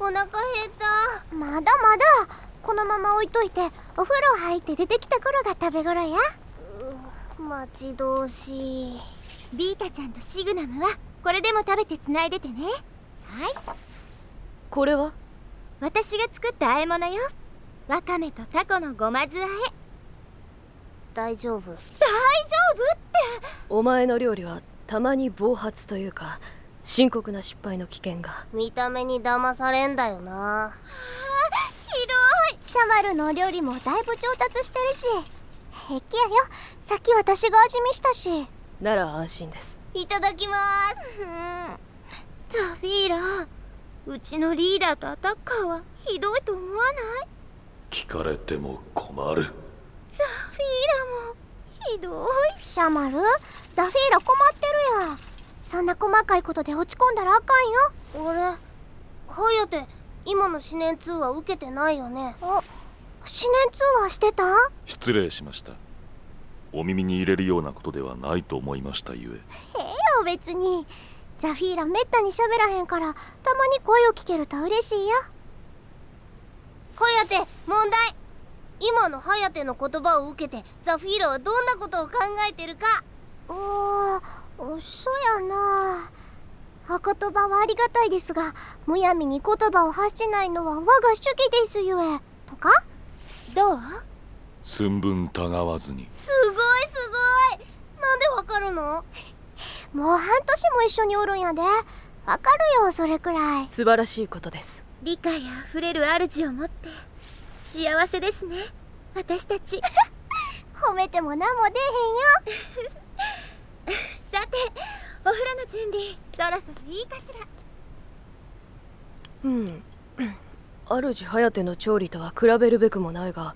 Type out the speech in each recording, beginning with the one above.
お腹減った。まだまだ。このまま置いといてお風呂入って出てきた頃が食べ頃や。待ち遠しい。ビータちゃんとシグナムはこれでも食べてつないでてね。はい。これは？私が作った和え物よ。わかめとタコのごま酢あえ。大丈夫。大丈夫って。お前の料理はたまに暴発というか深刻な失敗の危険が。見た目に騙されんだよな。ひどい。シャマルのお料理もだいぶ上達してるし。平気やよ。さっき私が味見したし。なら安心です。いただきます。うん。ザフィーラうちのリーダーとアタッカーはひどいと思わない？聞かれても困る。ザフィーラもひどい。シャマル？ザフィーラ困ってるやそんな細かいことで落ち込んだらあかんよ。あれハヤテ今の思念通話受けてないよね。お思念通話してた？失礼しました。お耳に入れるようなことではないと思いましたゆえ。ええよ別に。ザフィーラめったに喋らへんからたまに声を聞けると嬉しいよ。ハヤテ問題。今のハヤテの言葉を受けてザフィーラはどんなことを考えてるかおーそやな。お言葉はありがたいですがむやみに言葉を発しないのは我が主義ですゆえ。とか？どう？寸分たがわずに。すごいすごい。なんでわかるの？もう半年も一緒におるんやで。わかるよそれくらい。素晴らしいことです。理解あふれる主を持って。幸せですね。私たち。褒めても何も出さてお風呂の準備そろそろいいかしら？うん。主颯の調理とは比べるべくもないが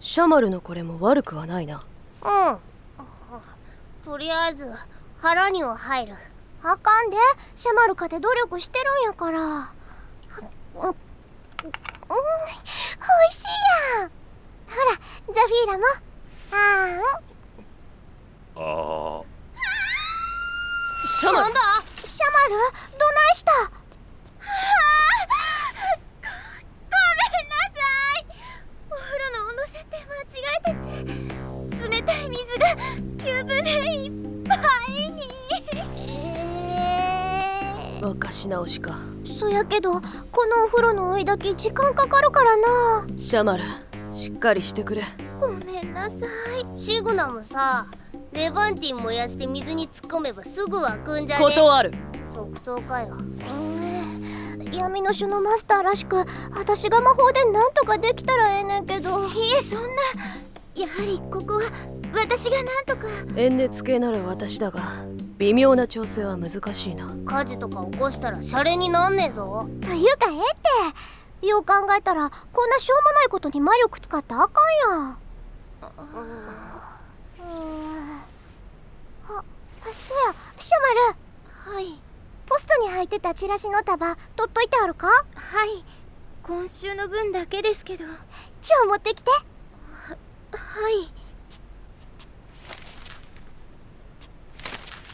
シャマルのこれも悪くはないな。うん。とりあえず腹には入る。あかんで。シャマルかて努力してるんやから。うん、うん、おいしいやん。ほらザフィーラも。あああシャマル。なんだシャマル？どないした？お風呂の温度設定間違えてて冷たい水が湯船いっぱいに。え若し直しか。そやけどこのお風呂のお湯だけ時間かかるからな。シャマルしっかりしてくれ。ごめんなさい。ー、シグナムさレバンティン燃やして水に突っ込めばすぐ沸くんじゃね？断る。即答かよ。うん闇の種のマスターらしく私が魔法でなんとかできたらええねんけど。いえそんな。やはりここは私がなんとか。縁熱系なる私だが微妙な調整は難しいな。火事とか起こしたらシャレになんねえぞ。というかええって。よう考えたらこんなしょうもないことに魔力使ったらあかんやん。うんあそやシャマルはい。ポストに入ってたチラシの束取っといてあるか？はい。今週の分だけですけど。超持ってきて。はい。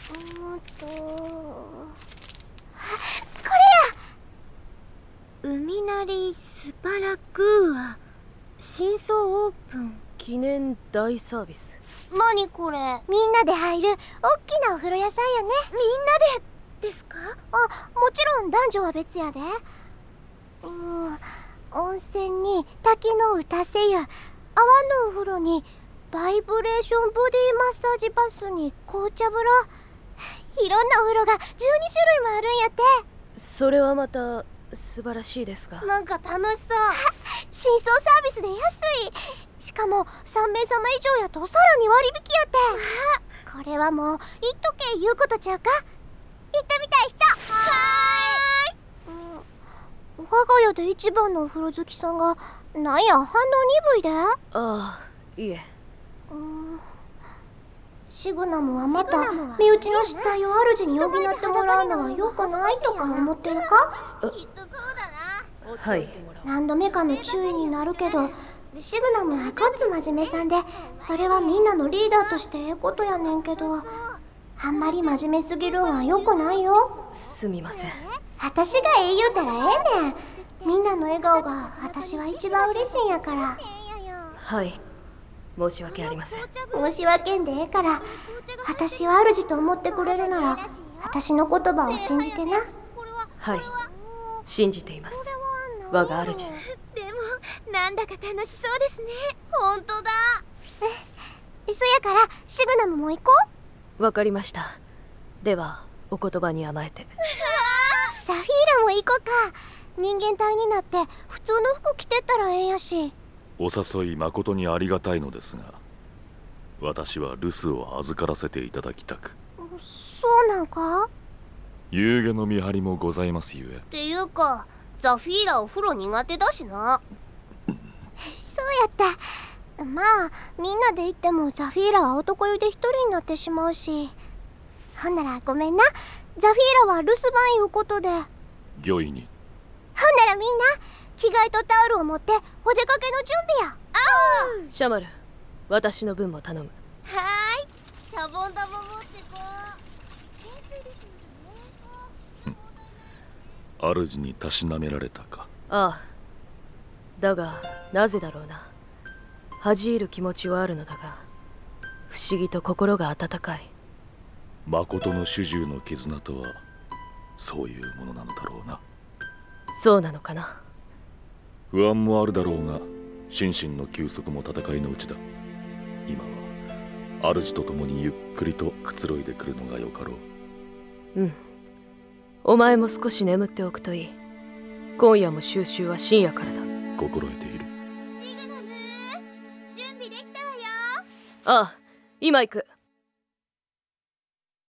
うーんと。こ海なりスパラクーア。真相オープン記念大サービス。何これ？みんなで入るおっきなお風呂屋さんやね。みんなでですか？あもちろん男女は別やで。うん温泉に滝の打たせ湯泡のお風呂にバイブレーションボディマッサージバスに紅茶風呂。いろんなお風呂が12種類もあるんやって。それはまた素晴らしいですが。なんか楽しそう。新装サービスで安いしかも3名様以上やとさらに割引やって。これはもう言っとけ言うことちゃうか。行ってみたい人。はーい、うん、我が家で一番のお風呂好きさんがなんや反応鈍いで。ああいえ。うん。シグナムはまた身内の失態を主に補ってもらうのは良くないとか思ってるか？きっとそうだな。はい。何度目かの注意になるけどシグナムはごっつ真面目さんでそれはみんなのリーダーとしてええことやねんけどあんまり真面目すぎるんは良くないよ。すみません。私がええ言うたらええねん。みんなの笑顔が私は一番嬉しいんやから。はい。申し訳ありません。申し訳んでええから私は主と思ってくれるなら私の言葉を信じてな。はい。信じています。我が主なんだか楽しそうですね。本当だ。そやからシグナムも行こう？わかりました。ではお言葉に甘えて。ザフィーラも行こうか。人間体になって普通の服着てったらええんやし。お誘い誠にありがたいのですが私は留守を預からせていただきたく。そうなんか？夕げの見張りもございますゆえ。っていうかザフィーラお風呂苦手だしなやった。まあみんなで行ってもザフィーラは男湯で一人になってしまうし。ほんならごめんな。ザフィーラは留守番いうことで。ほん御意にならみんな着替えとタオルを持ってお出かけの準備や。シャマル私の分も頼む。はーい。シャボン玉持ってこ主にたしなめられたか。ああ。だがなぜだろうな恥じ入る気持ちはあるのだが不思議と心が温かい。誠の主従の絆とはそういうものなのだろうな。そうなのかな。不安もあるだろうが心身の休息も戦いのうちだ。今は主と共にゆっくりとくつろいでくるのがよかろう。うん。お前も少し眠っておくといい。今夜も収集は深夜からだ。心得ているああ今行く。